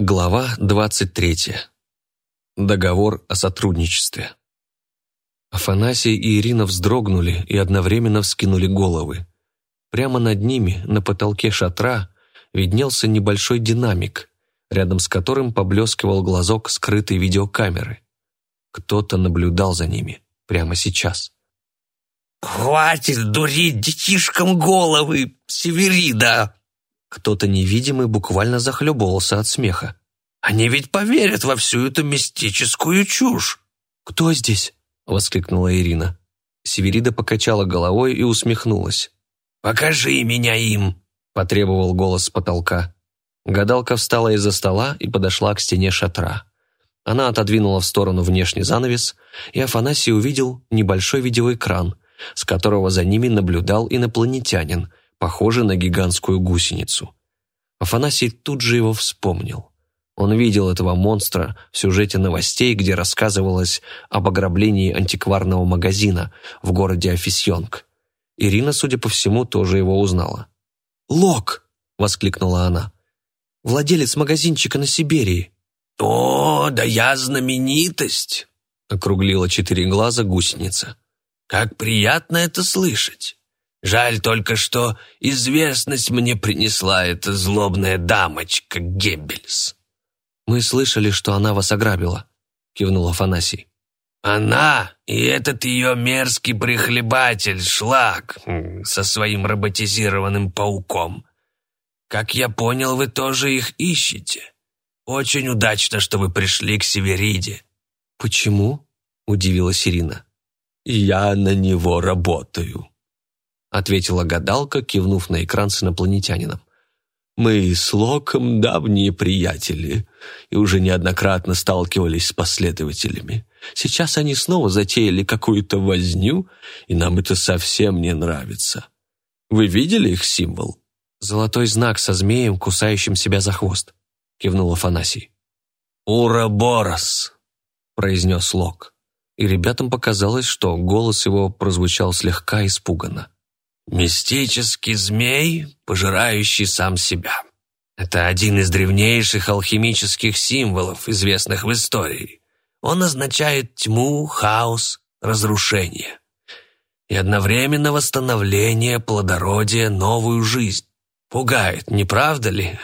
Глава 23. Договор о сотрудничестве. Афанасий и Ирина вздрогнули и одновременно вскинули головы. Прямо над ними, на потолке шатра, виднелся небольшой динамик, рядом с которым поблескивал глазок скрытой видеокамеры. Кто-то наблюдал за ними прямо сейчас. «Хватит дурить детишкам головы, Северида!» Кто-то невидимый буквально захлебывался от смеха. «Они ведь поверят во всю эту мистическую чушь!» «Кто здесь?» — воскликнула Ирина. Северида покачала головой и усмехнулась. «Покажи меня им!» — потребовал голос с потолка. Гадалка встала из-за стола и подошла к стене шатра. Она отодвинула в сторону внешний занавес, и Афанасий увидел небольшой видеоэкран, с которого за ними наблюдал инопланетянин — похожий на гигантскую гусеницу. Афанасий тут же его вспомнил. Он видел этого монстра в сюжете новостей, где рассказывалось об ограблении антикварного магазина в городе Афисьонг. Ирина, судя по всему, тоже его узнала. «Лок!» — воскликнула она. «Владелец магазинчика на Сибири». «О, да я знаменитость!» — округлила четыре глаза гусеница. «Как приятно это слышать! Жаль только, что известность мне принесла эта злобная дамочка Геббельс». «Мы слышали, что она вас ограбила», — кивнул Афанасий. «Она и этот ее мерзкий прихлебатель, шлак, со своим роботизированным пауком. Как я понял, вы тоже их ищете. Очень удачно, что вы пришли к Севериде». «Почему?» — удивилась Ирина. «Я на него работаю», ответила гадалка, кивнув на экран с инопланетянином. «Мы с Локом давние приятели и уже неоднократно сталкивались с последователями. Сейчас они снова затеяли какую-то возню, и нам это совсем не нравится. Вы видели их символ?» «Золотой знак со змеем, кусающим себя за хвост», — кивнул Афанасий. «Ураборос», — произнес Лок. И ребятам показалось, что голос его прозвучал слегка испуганно. Мистический змей, пожирающий сам себя. Это один из древнейших алхимических символов, известных в истории. Он означает тьму, хаос, разрушение. И одновременно восстановление, плодородие, новую жизнь. Пугает, не правда ли?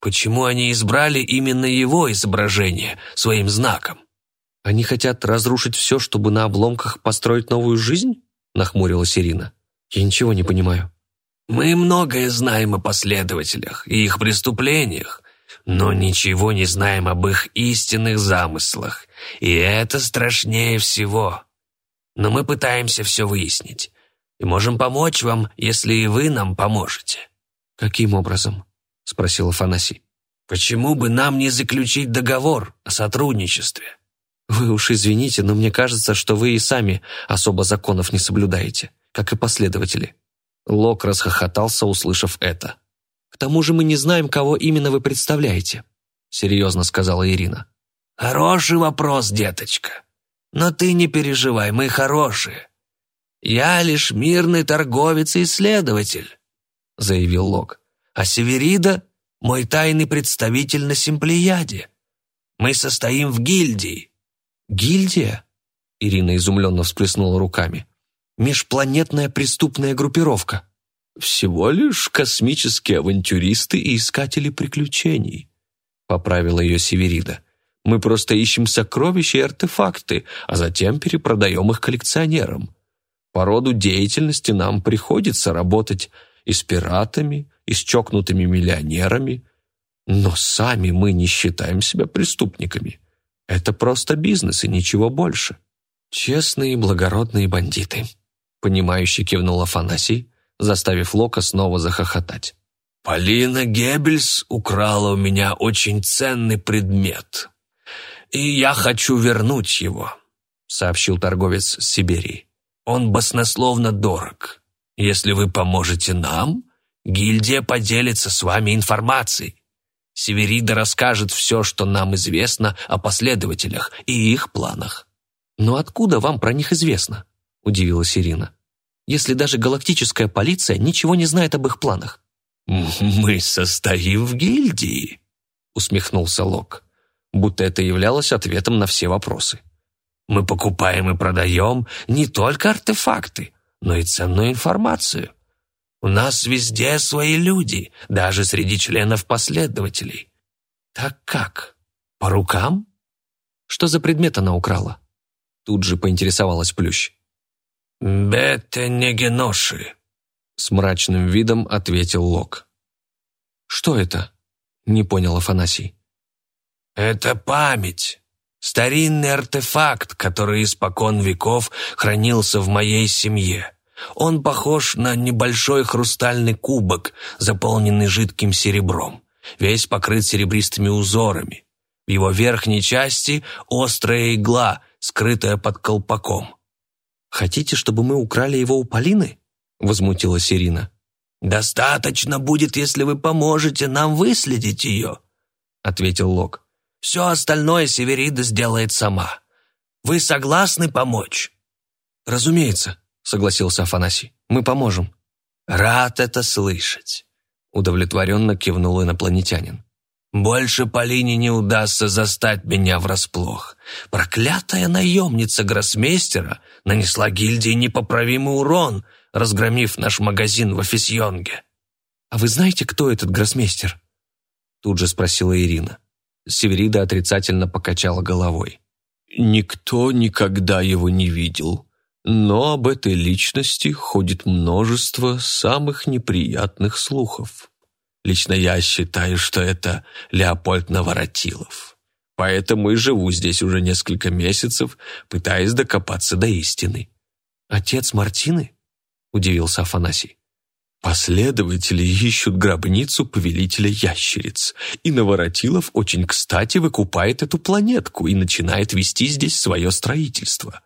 Почему они избрали именно его изображение своим знаком? Они хотят разрушить все, чтобы на обломках построить новую жизнь? Нахмурилась Ирина. Я ничего не понимаю. Мы многое знаем о последователях и их преступлениях, но ничего не знаем об их истинных замыслах, и это страшнее всего. Но мы пытаемся все выяснить, и можем помочь вам, если и вы нам поможете». «Каким образом?» — спросил Афанасий. «Почему бы нам не заключить договор о сотрудничестве?» «Вы уж извините, но мне кажется, что вы и сами особо законов не соблюдаете как и последователи. Лок расхохотался, услышав это. «К тому же мы не знаем, кого именно вы представляете», серьезно сказала Ирина. «Хороший вопрос, деточка. Но ты не переживай, мы хорошие. Я лишь мирный торговец и исследователь», заявил Лок. «А Северида — мой тайный представитель на Симплеяде. Мы состоим в гильдии». «Гильдия?» Ирина изумленно всплеснула руками межпланетная преступная группировка. Всего лишь космические авантюристы и искатели приключений, поправила ее Северида. Мы просто ищем сокровища и артефакты, а затем перепродаем их коллекционерам. По роду деятельности нам приходится работать и с пиратами, и с чокнутыми миллионерами, но сами мы не считаем себя преступниками. Это просто бизнес и ничего больше. Честные и благородные бандиты, Понимающе кивнул Афанасий, заставив Лока снова захохотать. «Полина Геббельс украла у меня очень ценный предмет, и я хочу вернуть его», сообщил торговец с Сибири. «Он баснословно дорог. Если вы поможете нам, гильдия поделится с вами информацией. Северида расскажет все, что нам известно о последователях и их планах». «Но откуда вам про них известно?» – удивилась Ирина. «Если даже галактическая полиция ничего не знает об их планах». «Мы состоим в гильдии», — усмехнулся Лок, будто это являлось ответом на все вопросы. «Мы покупаем и продаем не только артефакты, но и ценную информацию. У нас везде свои люди, даже среди членов последователей. Так как? По рукам? Что за предмет она украла? Тут же поинтересовалась Плющ. «Бетенегеноши», — с мрачным видом ответил Лок. «Что это?» — не понял Афанасий. «Это память. Старинный артефакт, который испокон веков хранился в моей семье. Он похож на небольшой хрустальный кубок, заполненный жидким серебром, весь покрыт серебристыми узорами. В его верхней части острая игла, скрытая под колпаком. «Хотите, чтобы мы украли его у Полины?» — возмутилась Ирина. «Достаточно будет, если вы поможете нам выследить ее», — ответил Лок. «Все остальное Северида сделает сама. Вы согласны помочь?» «Разумеется», — согласился Афанасий. «Мы поможем». «Рад это слышать», — удовлетворенно кивнул инопланетянин. «Больше Полине не удастся застать меня врасплох. Проклятая наемница гроссмейстера нанесла гильдии непоправимый урон, разгромив наш магазин в Офисьонге». «А вы знаете, кто этот гроссмейстер?» Тут же спросила Ирина. Северида отрицательно покачала головой. «Никто никогда его не видал», но об этой личности ходит множество самых неприятных слухов. Лично я считаю, что это Леопольд Наворотилов. Поэтому и живу здесь уже несколько месяцев, пытаясь докопаться до истины. «Отец Мартины?» – удивился Афанасий. Последователи ищут гробницу повелителя ящериц, и Наворотилов очень кстати выкупает эту планетку и начинает вести здесь свое строительство.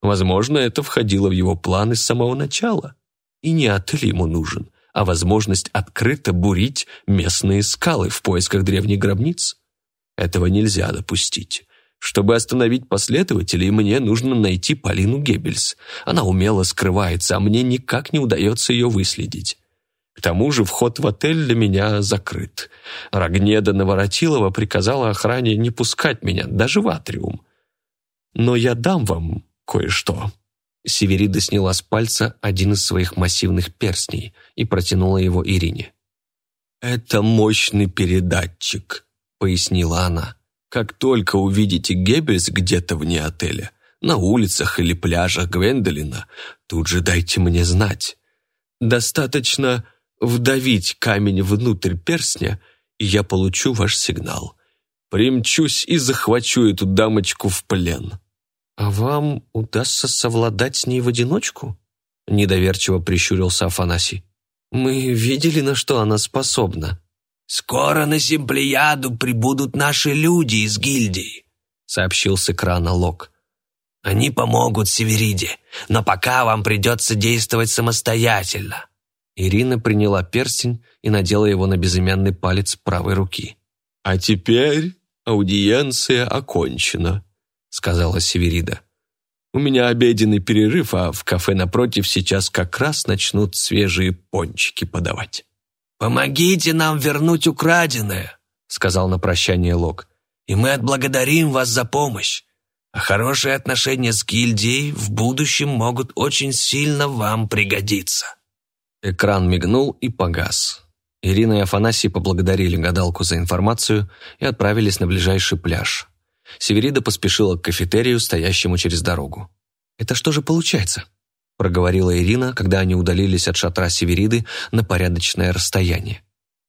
Возможно, это входило в его планы с самого начала. И не отель ему нужен, а возможность открыто бурить местные скалы в поисках древних гробниц. Этого нельзя допустить. Чтобы остановить последователей, мне нужно найти Полину Геббельс. Она умело скрывается, а мне никак не удается ее выследить. К тому же вход в отель для меня закрыт. Рогнеда Наворотилова приказала охране не пускать меня, даже в атриум. Но я дам вам кое-что». Северида сняла с пальца один из своих массивных перстней и протянула его Ирине. «Это мощный передатчик», — пояснила она. «Как только увидите Геббельс где-то вне отеля, на улицах или пляжах Гвендолина, тут же дайте мне знать. Достаточно вдавить камень внутрь перстня, и я получу ваш сигнал. Примчусь и захвачу эту дамочку в плен». «А вам удастся совладать с ней в одиночку?» Недоверчиво прищурился Афанасий. «Мы видели, на что она способна». «Скоро на Симплеяду прибудут наши люди из гильдии», сообщил с экрана Лок. «Они помогут Севериде, но пока вам придется действовать самостоятельно». Ирина приняла перстень и надела его на безымянный палец правой руки. «А теперь аудиенция окончена», — сказала Северида. «У меня обеденный перерыв, а в кафе напротив сейчас как раз начнут свежие пончики подавать». «Помогите нам вернуть украденное», — сказал на прощание Лок. «И мы отблагодарим вас за помощь. А хорошие отношения с гильдией в будущем могут очень сильно вам пригодиться». Экран мигнул и погас. Ирина и Афанасий поблагодарили гадалку за информацию и отправились на ближайший пляж. Северида поспешила к кафетерию, стоящему через дорогу. «Это что же получается?» – проговорила Ирина, когда они удалились от шатра Севериды на порядочное расстояние.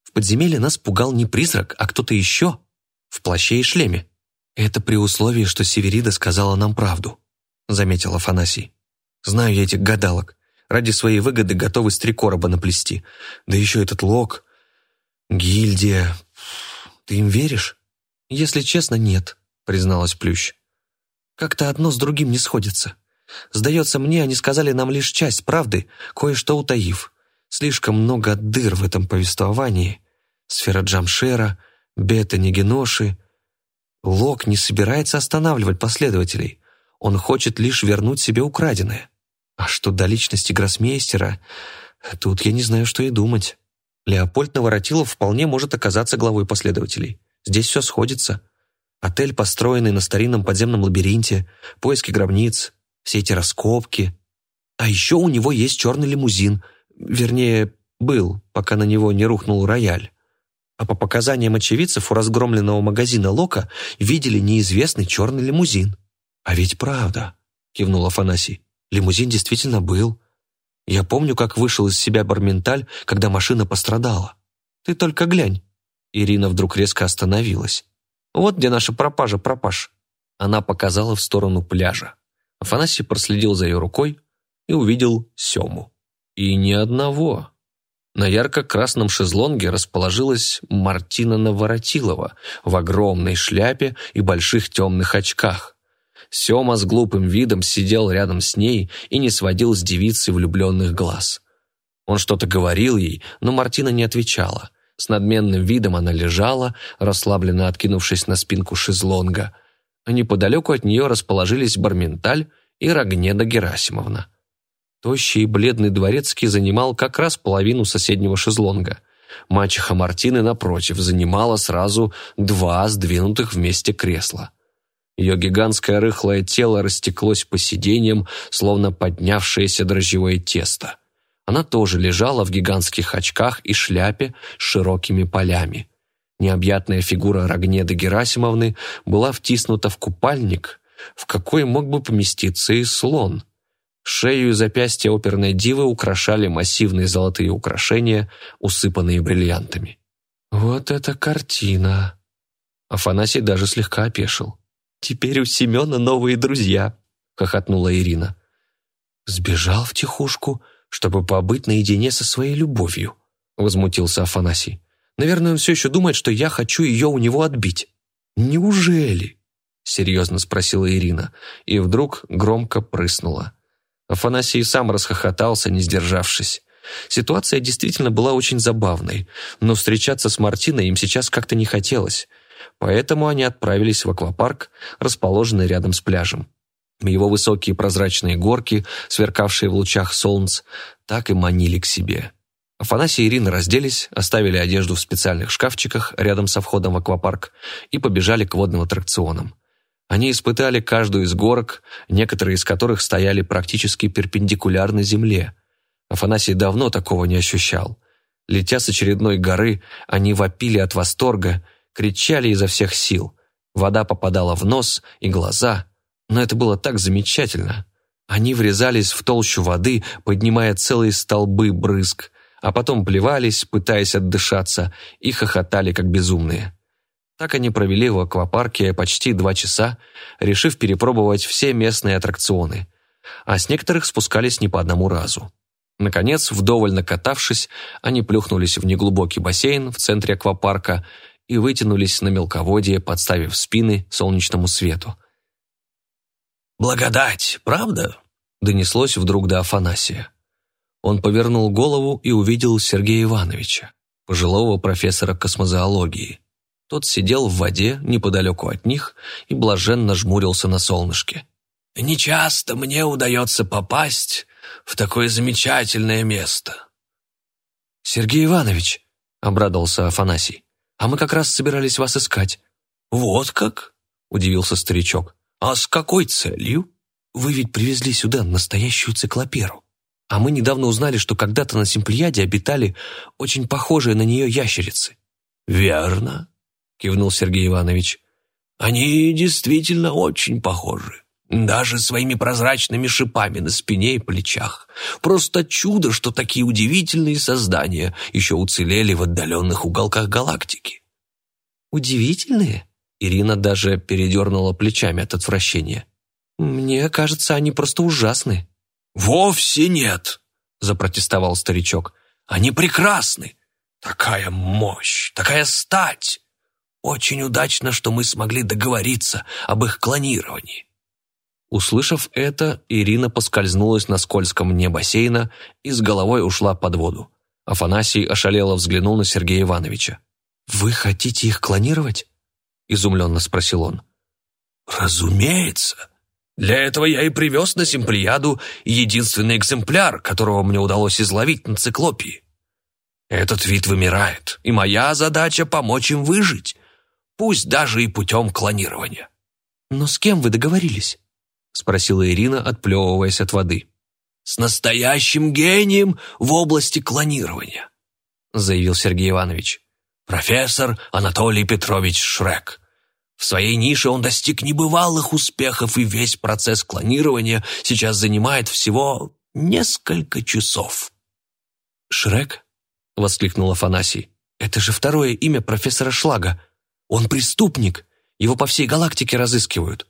«В подземелье нас пугал не призрак, а кто-то еще, в плаще и шлеме. Это при условии, что Северида сказала нам правду», – заметил Афанасий. «Знаю я этих гадалок. Ради своей выгоды готовы с три короба наплести. Да еще этот лог. Гильдия. Ты им веришь?» «Если честно, нет», призналась Плющ. «Как-то одно с другим не сходится. Сдается мне, они сказали нам лишь часть правды, кое-что утаив. Слишком много дыр в этом повествовании. Сфера Джамшера, Бета Нигеноши. Лок не собирается останавливать последователей. Он хочет лишь вернуть себе украденное. А что до личности гроссмейстера, тут я не знаю, что и думать. Леопольд Наворотилов вполне может оказаться главой последователей. Здесь все сходится. Отель, построенный на старинном подземном лабиринте, поиски гробниц, все эти раскопки. А еще у него есть черный лимузин. Вернее, был, пока на него не рухнул рояль. А по показаниям очевидцев у разгромленного магазина Лока видели неизвестный черный лимузин. «А ведь правда», — кивнул Афанасий. «Лимузин действительно был. Я помню, как вышел из себя Барменталь, когда машина пострадала. Ты только глянь». Ирина вдруг резко остановилась. «Вот где наша пропажа, пропаж». Она показала в сторону пляжа. Афанасий проследил за ее рукой и увидел Сему. И ни одного. На ярко-красном шезлонге расположилась Мартина Наворотилова в огромной шляпе и больших темных очках. Сема с глупым видом сидел рядом с ней и не сводил с девицы влюбленных глаз. Он что-то говорил ей, но Мартина не отвечала. С надменным видом она лежала, расслабленно откинувшись на спинку шезлонга. А неподалеку от нее расположились Барменталь и Рогнеда Герасимовна. Тощий и бледный дворецкий занимал как раз половину соседнего шезлонга. Мачеха Мартины, напротив, занимала сразу два сдвинутых вместе кресла. Ее гигантское рыхлое тело растеклось по сиденьям, словно поднявшееся дрожжевое тесто. Она тоже лежала в гигантских очках и шляпе с широкими полями. Необъятная фигура Рогнеды Герасимовны была втиснута в купальник, в какой мог бы поместиться и слон. Шею и запястья оперной дивы украшали массивные золотые украшения, усыпанные бриллиантами. «Вот это картина!» Афанасий даже слегка опешил. «Теперь у Семена новые друзья», — хохотнула Ирина. «Сбежал в тихушку, чтобы побыть наедине со своей любовью», — возмутился Афанасий. «Наверное, он все еще думает, что я хочу ее у него отбить». «Неужели?» — серьезно спросила Ирина, и вдруг громко прыснула. Афанасий сам расхохотался, не сдержавшись. Ситуация действительно была очень забавной, но встречаться с Мартиной им сейчас как-то не хотелось. Поэтому они отправились в аквапарк, расположенный рядом с пляжем. Его высокие прозрачные горки, сверкавшие в лучах солнца, так и манили к себе. Афанасий и Ирина разделись, оставили одежду в специальных шкафчиках рядом со входом в аквапарк и побежали к водным аттракционам. Они испытали каждую из горок, некоторые из которых стояли практически перпендикулярно земле. Афанасий давно такого не ощущал. Летя с очередной горы, они вопили от восторга кричали изо всех сил. Вода попадала в нос и глаза, но это было так замечательно. Они врезались в толщу воды, поднимая целые столбы брызг, а потом плевались, пытаясь отдышаться, и хохотали, как безумные. Так они провели в аквапарке почти два часа, решив перепробовать все местные аттракционы, а с некоторых спускались не по одному разу. Наконец, вдоволь накатавшись, они плюхнулись в неглубокий бассейн в центре аквапарка и вытянулись на мелководье, подставив спины солнечному свету. «Благодать, правда?» — донеслось вдруг до Афанасия. Он повернул голову и увидел Сергея Ивановича, пожилого профессора космозоологии. Тот сидел в воде неподалеку от них и блаженно жмурился на солнышке. «Нечасто мне удается попасть в такое замечательное место». «Сергей Иванович», — обрадовался Афанасий, а мы как раз собирались вас искать». «Вот как?» — удивился старичок. «А с какой целью?» «Вы ведь привезли сюда настоящую циклоперу. А мы недавно узнали, что когда-то на Симплиаде обитали очень похожие на нее ящерицы». «Верно», — кивнул Сергей Иванович. «Они действительно очень похожи. Даже своими прозрачными шипами на спине и плечах. Просто чудо, что такие удивительные создания еще уцелели в отдаленных уголках галактики. «Удивительные?» Ирина даже передернула плечами от отвращения. «Мне кажется, они просто ужасны». «Вовсе нет», — запротестовал старичок. «Они прекрасны. Такая мощь, такая стать. Очень удачно, что мы смогли договориться об их клонировании. Услышав это, Ирина поскользнулась на скользком дне бассейна и с головой ушла под воду. Афанасий ошалело взглянул на Сергея Ивановича. «Вы хотите их клонировать?» – изумленно спросил он. «Разумеется. Для этого я и привез на Симплияду единственный экземпляр, которого мне удалось изловить на циклопии. Этот вид вымирает, и моя задача – помочь им выжить. пусть даже и путем клонирования. «Но с кем вы договорились?» — спросила Ирина, отплевываясь от воды. «С настоящим гением в области клонирования», — заявил Сергей Иванович. «Профессор Анатолий Петрович Шрек. В своей нише он достиг небывалых успехов, и весь процесс клонирования сейчас занимает всего несколько часов». «Шрек?» — воскликнул Афанасий. «Это же второе имя профессора Шлага. Он преступник. Его по всей галактике разыскивают».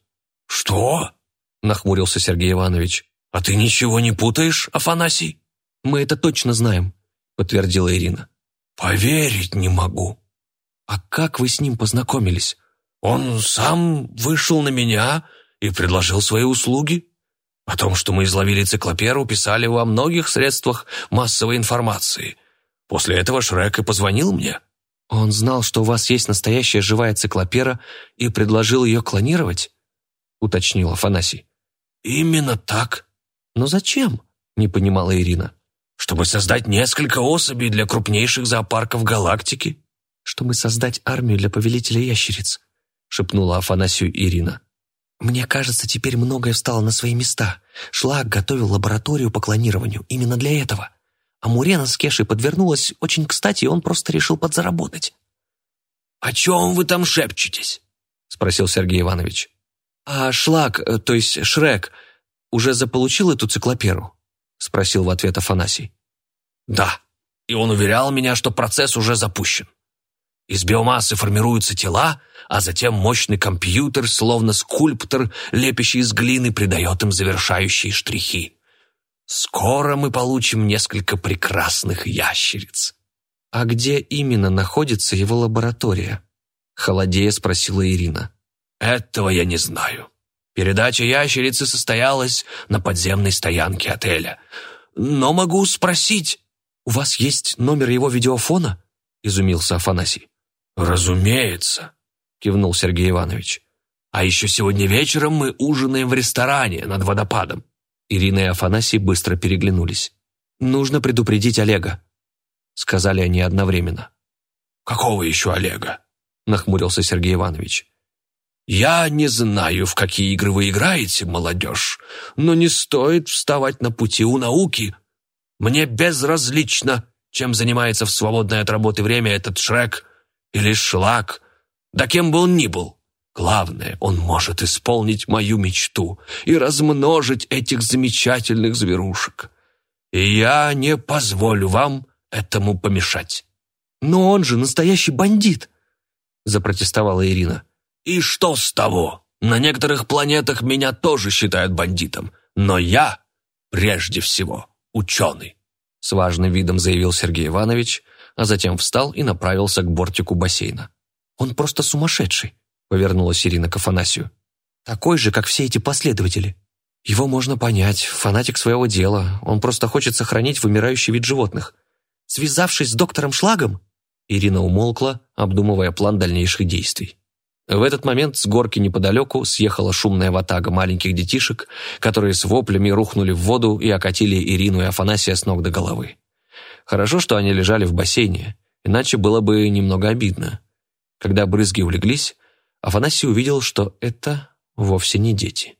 «Что?» — нахмурился Сергей Иванович. «А ты ничего не путаешь, Афанасий?» «Мы это точно знаем», — подтвердила Ирина. «Поверить не могу». «А как вы с ним познакомились?» «Он сам вышел на меня и предложил свои услуги. О том, что мы изловили циклоперу, писали во многих средствах массовой информации. После этого Шрек и позвонил мне». «Он знал, что у вас есть настоящая живая циклопера и предложил ее клонировать?» — уточнил Афанасий. «Именно так». «Но зачем?» — не понимала Ирина. «Чтобы создать несколько особей для крупнейших зоопарков галактики». «Чтобы создать армию для повелителя ящериц», — шепнула Афанасию Ирина. «Мне кажется, теперь многое встало на свои места. Шлак готовил лабораторию по клонированию именно для этого. А Мурена с Кешей подвернулась очень кстати, и он просто решил подзаработать». «О чем вы там шепчетесь?» — спросил Сергей Иванович. «А Шлак, э, то есть Шрек, уже заполучил эту циклоперу?» — спросил в ответ Афанасий. «Да, и он уверял меня, что процесс уже запущен. Из биомассы формируются тела, а затем мощный компьютер, словно скульптор, лепящий из глины, придает им завершающие штрихи. Скоро мы получим несколько прекрасных ящериц». «А где именно находится его лаборатория?» — холодея спросила Ирина. Этого я не знаю. Передача ящерицы состоялась на подземной стоянке отеля. Но могу спросить. «У вас есть номер его видеофона?» — изумился Афанасий. «Разумеется», — кивнул Сергей Иванович. «А еще сегодня вечером мы ужинаем в ресторане над водопадом». Ирина и Афанасий быстро переглянулись. «Нужно предупредить Олега», — сказали они одновременно. «Какого еще Олега?» — нахмурился Сергей Иванович. Я не знаю, в какие игры вы играете, молодежь, но не стоит вставать на пути у науки. Мне безразлично, чем занимается в свободное от работы время этот Шрек или Шлак, да кем бы он ни был. Главное, он может исполнить мою мечту и размножить этих замечательных зверушек. И я не позволю вам этому помешать. «Но он же настоящий бандит!» – запротестовала Ирина. И что с того? На некоторых планетах меня тоже считают бандитом, но я, прежде всего, ученый. С важным видом заявил Сергей Иванович, а затем встал и направился к бортику бассейна. «Он просто сумасшедший», — повернулась Ирина к Афанасию. «Такой же, как все эти последователи. Его можно понять, фанатик своего дела, он просто хочет сохранить вымирающий вид животных. Связавшись с доктором Шлагом...» Ирина умолкла, обдумывая план дальнейших действий. В этот момент с горки неподалеку съехала шумная ватага маленьких детишек, которые с воплями рухнули в воду и окатили Ирину и Афанасия с ног до головы. Хорошо, что они лежали в бассейне, иначе было бы немного обидно. Когда брызги улеглись, Афанасий увидел, что это вовсе не дети.